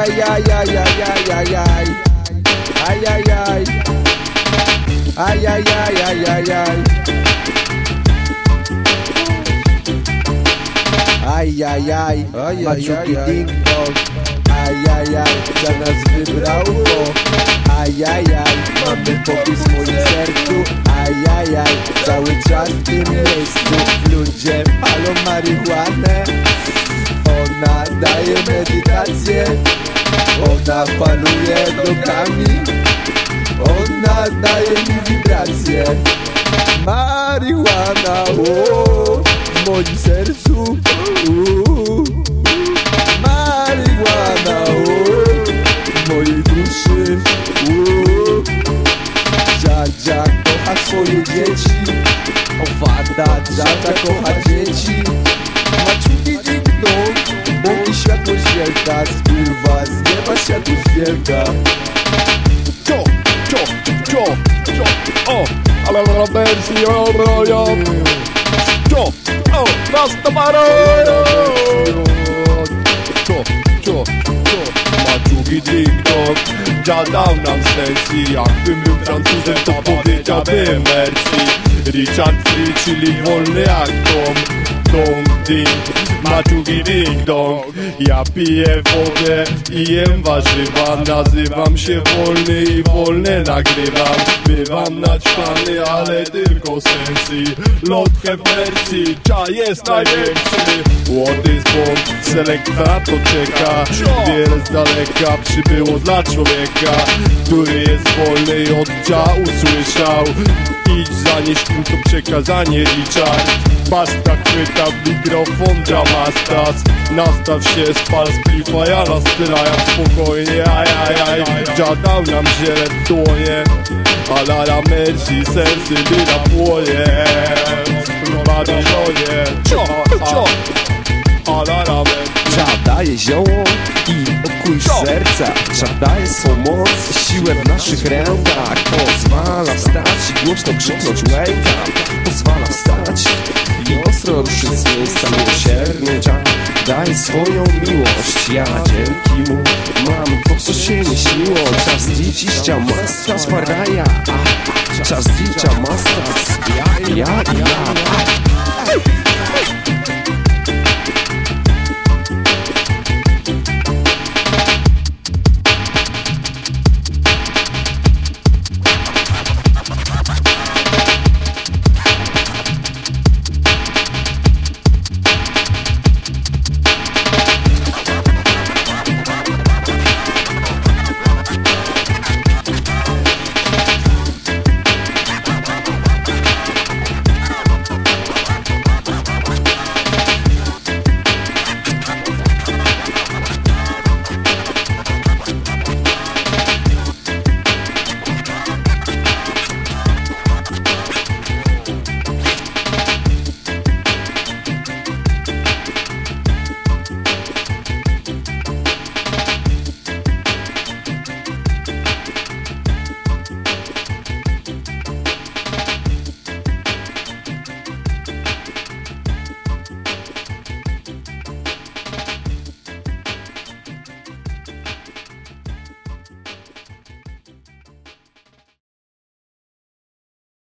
Ajajajajajajajaj Ajajaj Ajajajajajaj Ajajaj Maciuki ding dong Ajajaj Za nas wybrał go. Ajajaj Mamy popis w moim sercu. Ajajaj Cały czas w tym miejscu. Ludzie palą marihuanę daje medytację. Ona panuje drogami Ona daje mi wibracje. Marihuana o, W moim sercu o, Marihuana o, W mojej duszy o. Dziadzia kocha swoje dzieci. Owada, dziadzia kocha dzieci. Maciuki światłość wielka Spływa z nieba światłość wielka Cio, cio, cio, cio, o, ale la wersji, o, ro, jo. Cio, o, Rastamaro! Cio, cio, cio, Maciuki ding dong Dziad dał nam sensji Jakbym był Francuzem to powiedziałbym Merci Richard Free, czyli wolny jak Tom Dong ding, Maciuki ding dong Ja piję wodę i jem warzywa. Nazywam się wolny i wolny nagrywam. Bywam naćpany, ale tylko sensji Lotkę w wersji, cza jest największy. Łody z bomb, selekta to czeka Wiele z daleka przybyło dla człowieka Który jest wolny i od cza usłyszał Idź zanieś mu to przekazanie Richard Basta chwyta w mikrofon dramastas. Nastaw się, spal splifa, ja nastrajam spokojnie Ajajaj, dał nam ziele w dłonie Alara merci, serce na płonie. Badylonie, cio, cio. Alara merci. Cza daje zioło i pokój serca. Cza daje swą moc, siłę w naszych rękach Daje swoją miłość Ja dzięki mu mam to co się nie śniło? Czas dzieciścia masta sparaja Czas dzicia masta Ja, ja, ja